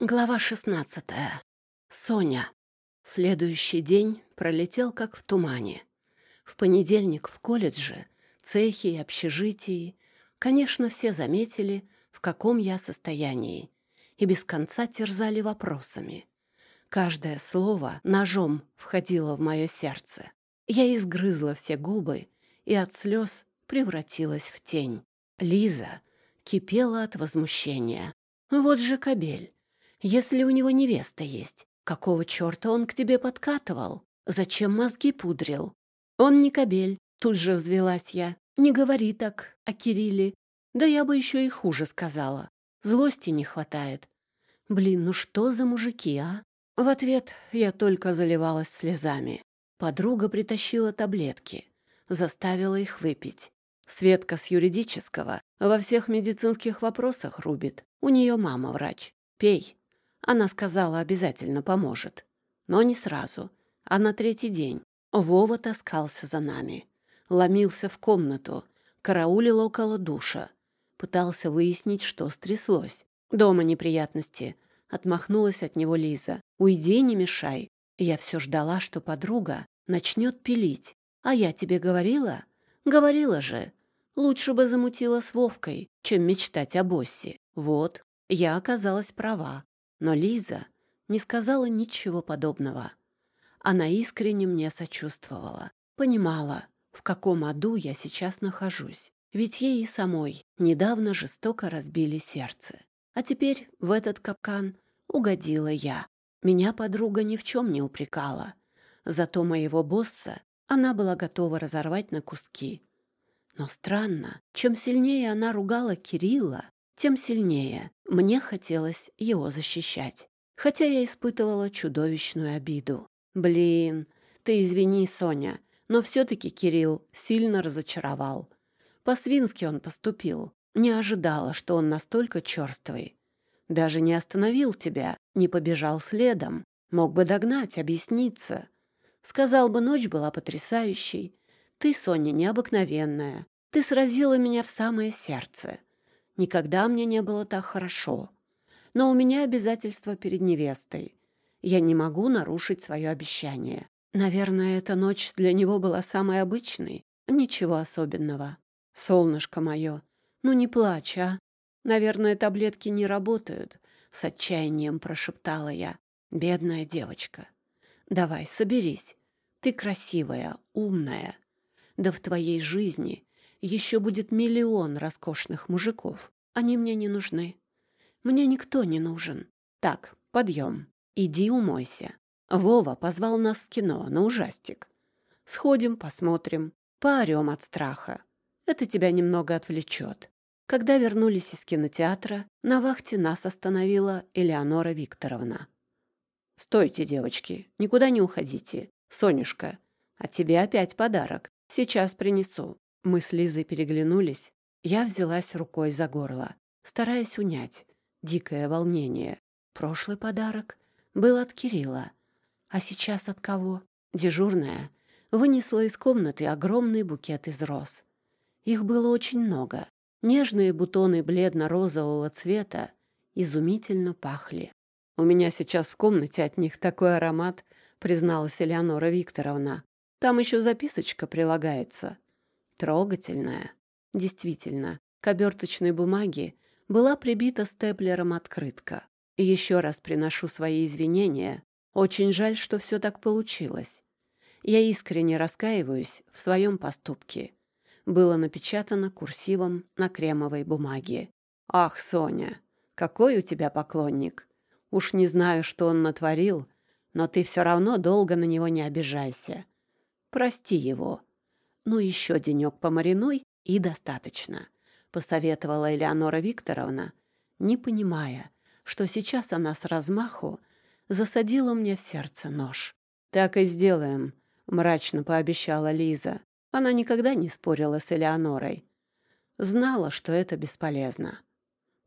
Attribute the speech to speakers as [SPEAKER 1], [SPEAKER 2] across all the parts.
[SPEAKER 1] Глава шестнадцатая. Соня. Следующий день пролетел как в тумане. В понедельник в колледже, цехе и общежитии, конечно, все заметили, в каком я состоянии, и без конца терзали вопросами. Каждое слово ножом входило в мое сердце. Я изгрызла все губы и от слез превратилась в тень. Лиза кипела от возмущения. Вот же кобель. Если у него невеста есть, какого черта он к тебе подкатывал? Зачем мозги пудрил? Он не кобель, тут же взвелась я. Не говори так о Кирилле. Да я бы еще и хуже сказала. Злости не хватает. Блин, ну что за мужики, а? В ответ я только заливалась слезами. Подруга притащила таблетки, заставила их выпить. Светка с юридического во всех медицинских вопросах рубит. У нее мама врач. Пей. Она сказала, обязательно поможет. Но не сразу, а на третий день. Вова таскался за нами. Ломился в комнату, караулил около душа. Пытался выяснить, что стряслось. Дома неприятности. Отмахнулась от него Лиза. «Уйди, не мешай». Я все ждала, что подруга начнет пилить. «А я тебе говорила?» «Говорила же. Лучше бы замутила с Вовкой, чем мечтать о боссе. Вот, я оказалась права. Но Лиза не сказала ничего подобного. Она искренне мне сочувствовала, понимала, в каком аду я сейчас нахожусь. Ведь ей и самой недавно жестоко разбили сердце. А теперь в этот капкан угодила я. Меня подруга ни в чем не упрекала. Зато моего босса она была готова разорвать на куски. Но странно, чем сильнее она ругала Кирилла, тем сильнее мне хотелось его защищать. Хотя я испытывала чудовищную обиду. Блин, ты извини, Соня, но все-таки Кирилл сильно разочаровал. По-свински он поступил. Не ожидала, что он настолько черствый. Даже не остановил тебя, не побежал следом. Мог бы догнать, объясниться. Сказал бы, ночь была потрясающей. Ты, Соня, необыкновенная. Ты сразила меня в самое сердце. Никогда мне не было так хорошо. Но у меня обязательства перед невестой. Я не могу нарушить свое обещание. Наверное, эта ночь для него была самой обычной. Ничего особенного. Солнышко мое, ну не плачь, а? Наверное, таблетки не работают. С отчаянием прошептала я. Бедная девочка. Давай, соберись. Ты красивая, умная. Да в твоей жизни еще будет миллион роскошных мужиков. Они мне не нужны. Мне никто не нужен. Так, подъем. Иди умойся. Вова позвал нас в кино на ужастик. Сходим, посмотрим, поорем от страха. Это тебя немного отвлечет. Когда вернулись из кинотеатра, на вахте нас остановила Элеонора Викторовна. «Стойте, девочки, никуда не уходите. Сонюшка, а тебе опять подарок. Сейчас принесу. Мы с Лизой переглянулись. Я взялась рукой за горло, стараясь унять дикое волнение. Прошлый подарок был от Кирилла. А сейчас от кого? Дежурная вынесла из комнаты огромный букет из роз. Их было очень много. Нежные бутоны бледно-розового цвета изумительно пахли. «У меня сейчас в комнате от них такой аромат», — призналась Элеонора Викторовна. «Там еще записочка прилагается. Трогательная. Действительно, к оберточной бумаге была прибита степлером открытка. И еще раз приношу свои извинения. Очень жаль, что все так получилось. Я искренне раскаиваюсь в своем поступке. Было напечатано курсивом на кремовой бумаге. «Ах, Соня, какой у тебя поклонник! Уж не знаю, что он натворил, но ты все равно долго на него не обижайся. Прости его. Ну, еще денек помаринуй, и достаточно», — посоветовала Элеонора Викторовна, не понимая, что сейчас она с размаху засадила мне в сердце нож. «Так и сделаем», — мрачно пообещала Лиза. Она никогда не спорила с Элеонорой. Знала, что это бесполезно.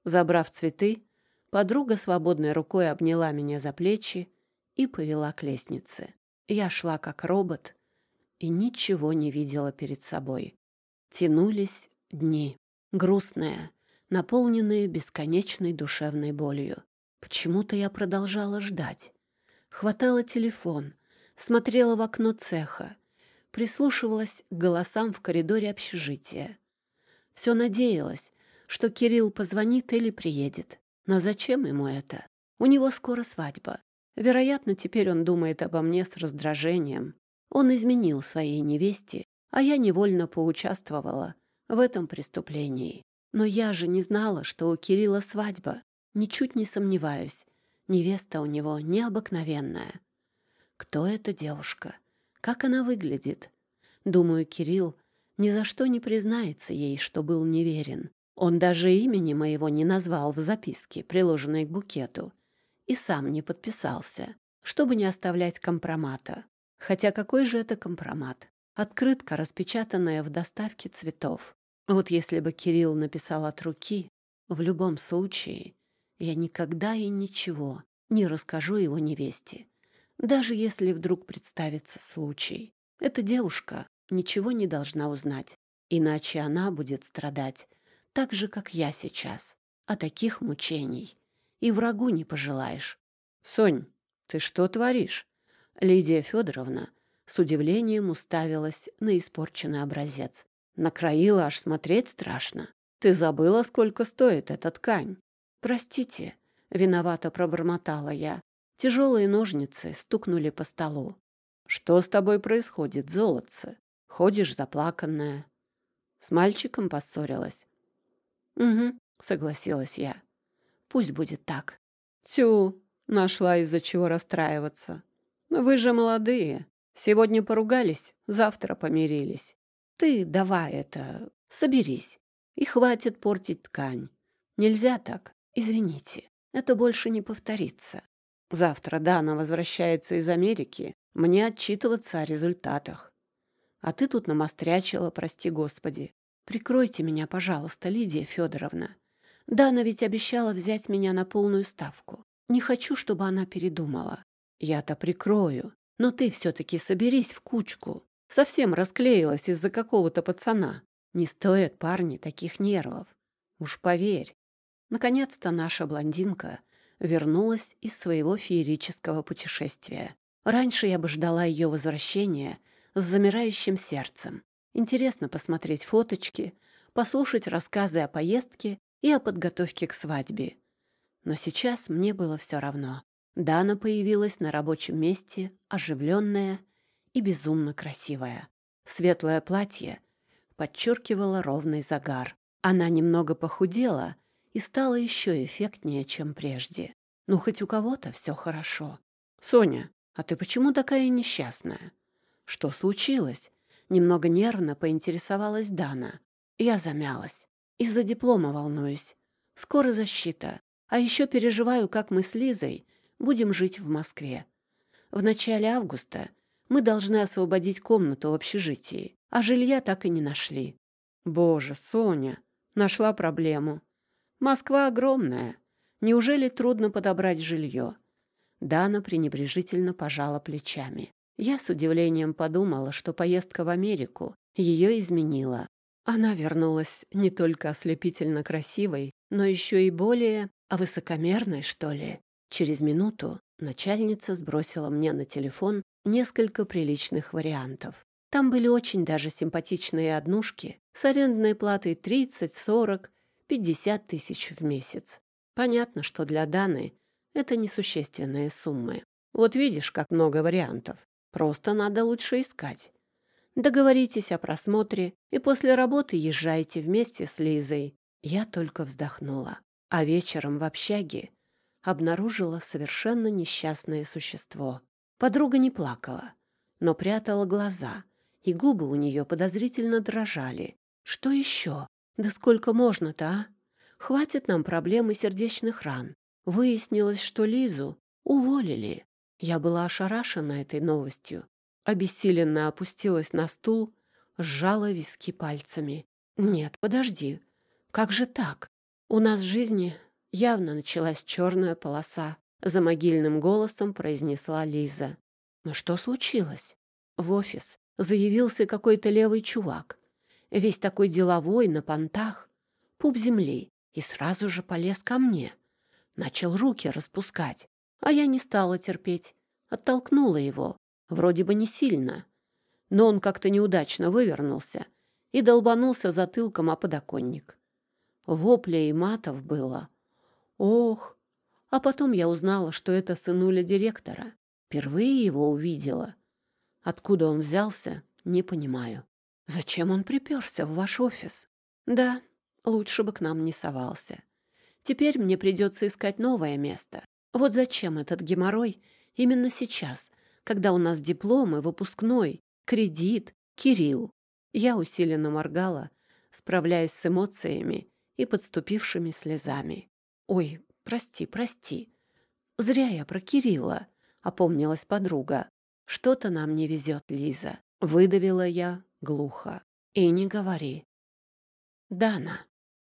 [SPEAKER 1] Забрав цветы, подруга свободной рукой обняла меня за плечи и повела к лестнице. Я шла как робот, и ничего не видела перед собой. Тянулись дни, грустные, наполненные бесконечной душевной болью. Почему-то я продолжала ждать. Хватала телефон, смотрела в окно цеха, прислушивалась к голосам в коридоре общежития. Все надеялась, что Кирилл позвонит или приедет. Но зачем ему это? У него скоро свадьба. Вероятно, теперь он думает обо мне с раздражением. Он изменил своей невесте, а я невольно поучаствовала в этом преступлении. Но я же не знала, что у Кирилла свадьба. Ничуть не сомневаюсь. Невеста у него необыкновенная. Кто эта девушка? Как она выглядит? Думаю, Кирилл ни за что не признается ей, что был неверен. Он даже имени моего не назвал в записке, приложенной к букету, и сам не подписался, чтобы не оставлять компромата. Хотя какой же это компромат? Открытка, распечатанная в доставке цветов. Вот если бы Кирилл написал от руки, в любом случае, я никогда и ничего не расскажу его невесте. Даже если вдруг представится случай. Эта девушка ничего не должна узнать, иначе она будет страдать так же, как я сейчас. А таких мучений и врагу не пожелаешь. «Сонь, ты что творишь?» Лидия Федоровна с удивлением уставилась на испорченный образец. Накроила аж смотреть страшно. Ты забыла, сколько стоит эта ткань? Простите, виновато пробормотала я. Тяжелые ножницы стукнули по столу. Что с тобой происходит, золотце? Ходишь заплаканная. С мальчиком поссорилась? Угу, согласилась я. Пусть будет так. Тю, нашла из-за чего расстраиваться. Вы же молодые. Сегодня поругались, завтра помирились. Ты давай это, соберись. И хватит портить ткань. Нельзя так. Извините, это больше не повторится. Завтра Дана возвращается из Америки. Мне отчитываться о результатах. А ты тут намострячила, прости господи. Прикройте меня, пожалуйста, Лидия Федоровна. Дана ведь обещала взять меня на полную ставку. Не хочу, чтобы она передумала. Я-то прикрою, но ты все-таки соберись в кучку. Совсем расклеилась из-за какого-то пацана. Не стоят парни таких нервов. Уж поверь. Наконец-то наша блондинка вернулась из своего феерического путешествия. Раньше я бы ждала ее возвращения с замирающим сердцем. Интересно посмотреть фоточки, послушать рассказы о поездке и о подготовке к свадьбе. Но сейчас мне было все равно. Дана появилась на рабочем месте, оживленная и безумно красивая. Светлое платье подчеркивало ровный загар. Она немного похудела и стала еще эффектнее, чем прежде. Ну, хоть у кого-то все хорошо. «Соня, а ты почему такая несчастная? Что случилось?» Немного нервно поинтересовалась Дана. Я замялась. Из-за диплома волнуюсь. Скоро защита. А еще переживаю, как мы с Лизой будем жить в Москве. В начале августа мы должны освободить комнату в общежитии, а жилья так и не нашли. Боже, Соня, нашла проблему. Москва огромная. Неужели трудно подобрать жилье? Дана пренебрежительно пожала плечами. Я с удивлением подумала, что поездка в Америку ее изменила. Она вернулась не только ослепительно красивой, но еще и более а высокомерной, что ли. Через минуту начальница сбросила мне на телефон несколько приличных вариантов. Там были очень даже симпатичные однушки с арендной платой 30, 40, 50 тысяч в месяц. Понятно, что для Даны это несущественные суммы. Вот видишь, как много вариантов. Просто надо лучше искать. Договоритесь о просмотре и после работы езжайте вместе с Лизой. Я только вздохнула. А вечером в общаге обнаружила совершенно несчастное существо. Подруга не плакала, но прятала глаза, и губы у нее подозрительно дрожали. Что еще? Да сколько можно-то, а? Хватит нам проблемы сердечных ран. Выяснилось, что Лизу уволили. Я была ошарашена этой новостью. Обессиленно опустилась на стул, сжала виски пальцами. «Нет, подожди. Как же так? У нас в жизни явно началась черная полоса», — за могильным голосом произнесла Лиза. «Но что случилось?» В офис заявился какой-то левый чувак. Весь такой деловой, на понтах. Пуп земли. И сразу же полез ко мне. начал руки распускать. А я не стала терпеть, оттолкнула его, вроде бы не сильно. Но он как-то неудачно вывернулся и долбанулся затылком о подоконник. Вопля и матов было. Ох! А потом я узнала, что это сынуля директора. Впервые его увидела. Откуда он взялся, не понимаю. Зачем он приперся в ваш офис? Да, лучше бы к нам не совался. Теперь мне придется искать новое место. Вот зачем этот геморрой именно сейчас, когда у нас дипломы, выпускной, кредит, Кирилл. Я усиленно моргала, справляясь с эмоциями и подступившими слезами. «Ой, прости, прости. Зря я про Кирилла», — опомнилась подруга. «Что-то нам не везет, Лиза», — выдавила я глухо. «И не говори». Дана.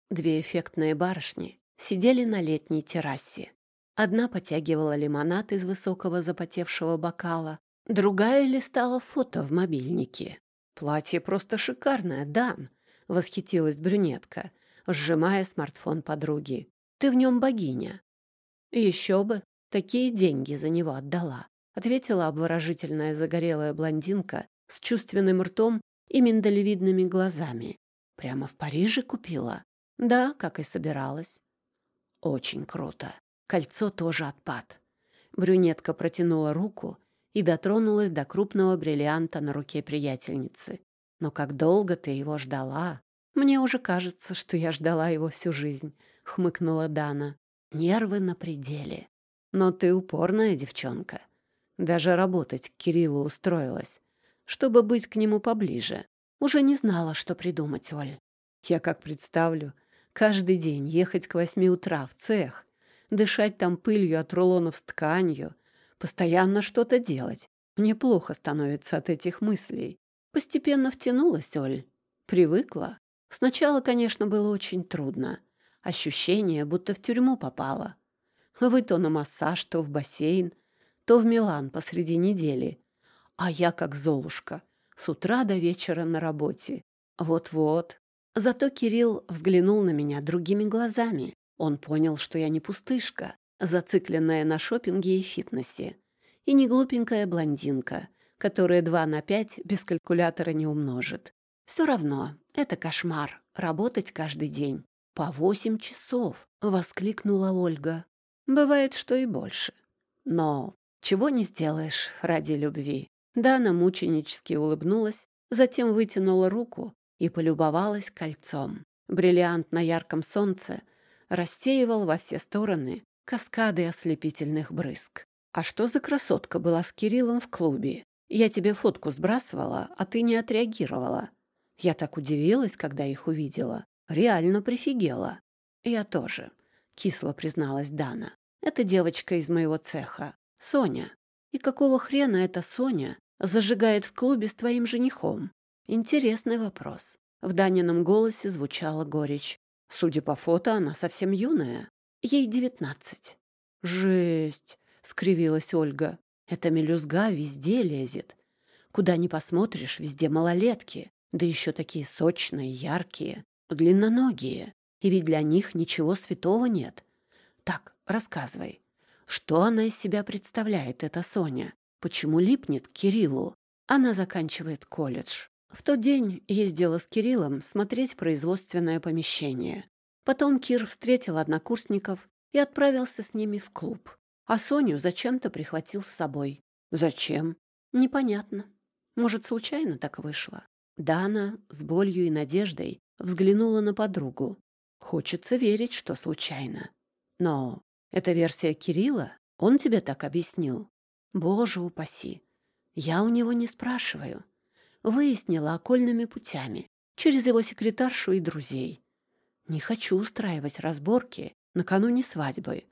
[SPEAKER 1] Две эффектные барышни сидели на летней террасе. Одна потягивала лимонад из высокого запотевшего бокала, другая листала фото в мобильнике. «Платье просто шикарное, Дан!» — восхитилась брюнетка, сжимая смартфон подруги. «Ты в нем богиня». «Еще бы! Такие деньги за него отдала!» — ответила обворожительная загорелая блондинка с чувственным ртом и миндалевидными глазами. «Прямо в Париже купила?» «Да, как и собиралась». «Очень круто. Кольцо тоже отпад». Брюнетка протянула руку и дотронулась до крупного бриллианта на руке приятельницы. «Но как долго ты его ждала?» «Мне уже кажется, что я ждала его всю жизнь», — хмыкнула Дана. «Нервы на пределе. Но ты упорная девчонка. Даже работать к Кириллу устроилась, чтобы быть к нему поближе. Уже не знала, что придумать, Оль. Я как представлю, каждый день ехать к восьми утра в цех, дышать там пылью от рулонов с тканью, постоянно что-то делать. Мне плохо становится от этих мыслей. Постепенно втянулась, Оль. Привыкла. Сначала, конечно, было очень трудно. Ощущение, будто в тюрьму попала. Вы то на массаж, то в бассейн, то в Милан посреди недели. А я как Золушка, с утра до вечера на работе. Вот-вот. Зато Кирилл взглянул на меня другими глазами. Он понял, что я не пустышка, зацикленная на шопинге и фитнесе, и не глупенькая блондинка, которая два на пять без калькулятора не умножит. Все равно, это кошмар — работать каждый день. «По восемь часов!» — воскликнула Ольга. «Бывает, что и больше. Но чего не сделаешь ради любви. Дана мученически улыбнулась, затем вытянула руку и полюбовалась кольцом. Бриллиант на ярком солнце рассеивал во все стороны каскады ослепительных брызг. «А что за красотка была с Кириллом в клубе? Я тебе фотку сбрасывала, а ты не отреагировала. Я так удивилась, когда их увидела. Реально прифигела». «Я тоже», — кисло призналась Дана. «Это девочка из моего цеха. Соня. И какого хрена эта Соня зажигает в клубе с твоим женихом? Интересный вопрос. В Данином голосе звучала горечь. Судя по фото, она совсем юная. Ей девятнадцать. Жесть, скривилась Ольга. Эта мелюзга везде лезет. Куда ни посмотришь, везде малолетки. Да еще такие сочные, яркие, длинноногие. И ведь для них ничего святого нет. Так, рассказывай, что она из себя представляет, эта Соня? Почему липнет к Кириллу? Она заканчивает колледж. В тот день ездила с Кириллом смотреть производственное помещение. Потом Кир встретил однокурсников и отправился с ними в клуб. А Соню зачем-то прихватил с собой. Зачем? Непонятно. Может, случайно так вышло. Дана с болью и надеждой взглянула на подругу. Хочется верить, что случайно. Но это версия Кирилла? Он тебе так объяснил? Боже упаси! Я у него не спрашиваю. Выяснила окольными путями, через его секретаршу и друзей. Не хочу устраивать разборки накануне свадьбы.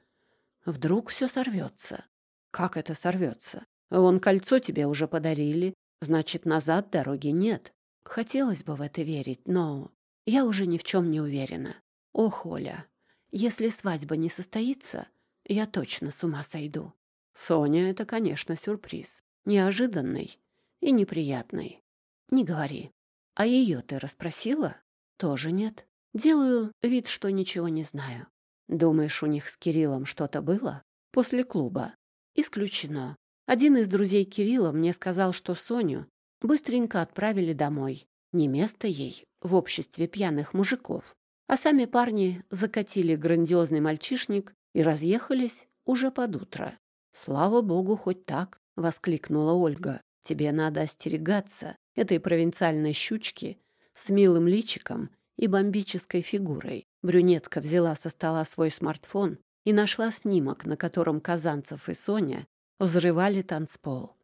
[SPEAKER 1] Вдруг все сорвется. Как это сорвется? Вон кольцо тебе уже подарили, значит, назад дороги нет. Хотелось бы в это верить, но я уже ни в чем не уверена. Ох, Оля, если свадьба не состоится, я точно с ума сойду. Соня — это, конечно, сюрприз. Неожиданный и неприятный. Не говори. А ее ты расспросила? Тоже нет. Делаю вид, что ничего не знаю. Думаешь, у них с Кириллом что-то было? После клуба? Исключено. Один из друзей Кирилла мне сказал, что Соню быстренько отправили домой. Не место ей в обществе пьяных мужиков. А сами парни закатили грандиозный мальчишник и разъехались уже под утро. «Слава богу, хоть так!» — воскликнула Ольга. «Тебе надо остерегаться этой провинциальной щучки с милым личиком и бомбической фигурой». Брюнетка взяла со стола свой смартфон и нашла снимок, на котором Казанцев и Соня взрывали танцпол.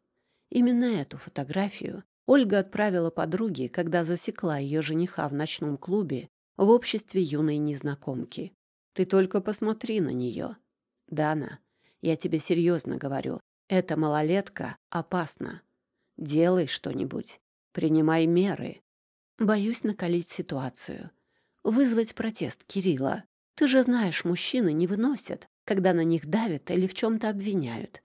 [SPEAKER 1] Именно эту фотографию Ольга отправила подруге, когда засекла ее жениха в ночном клубе в обществе юной незнакомки. «Ты только посмотри на нее. Дана, я тебе серьезно говорю, эта малолетка опасна. Делай что-нибудь, принимай меры. Боюсь накалить ситуацию, вызвать протест Кирилла. Ты же знаешь, мужчины не выносят, когда на них давят или в чем-то обвиняют.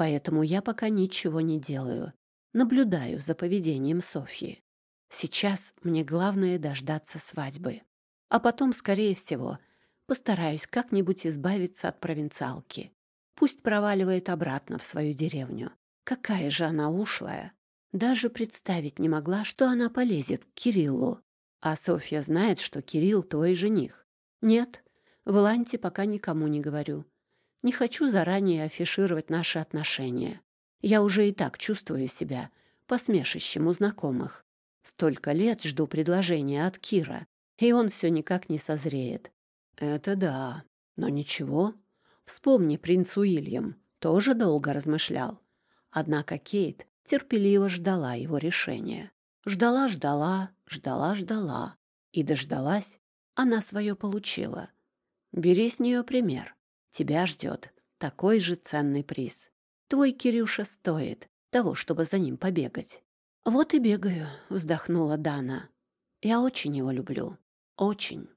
[SPEAKER 1] Поэтому я пока ничего не делаю. Наблюдаю за поведением Софьи. Сейчас мне главное дождаться свадьбы. А потом, скорее всего, постараюсь как-нибудь избавиться от провинциалки. Пусть проваливает обратно в свою деревню. Какая же она ушлая. Даже представить не могла, что она полезет к Кириллу. А Софья знает, что Кирилл твой жених. Нет, в Ланте пока никому не говорю. Не хочу заранее афишировать наши отношения. Я уже и так чувствую себя посмешищем у знакомых. Столько лет жду предложения от Кира, и он все никак не созреет. Это да, но ничего. Вспомни, принц Уильям тоже долго размышлял. Однако Кейт терпеливо ждала его решения. Ждала, ждала, ждала, ждала. И дождалась, она свое получила. Бери с нее пример. Тебя ждет такой же ценный приз. Твой Кирюша стоит того, чтобы за ним побегать. «Вот и бегаю», — вздохнула Дана. «Я очень его люблю. Очень».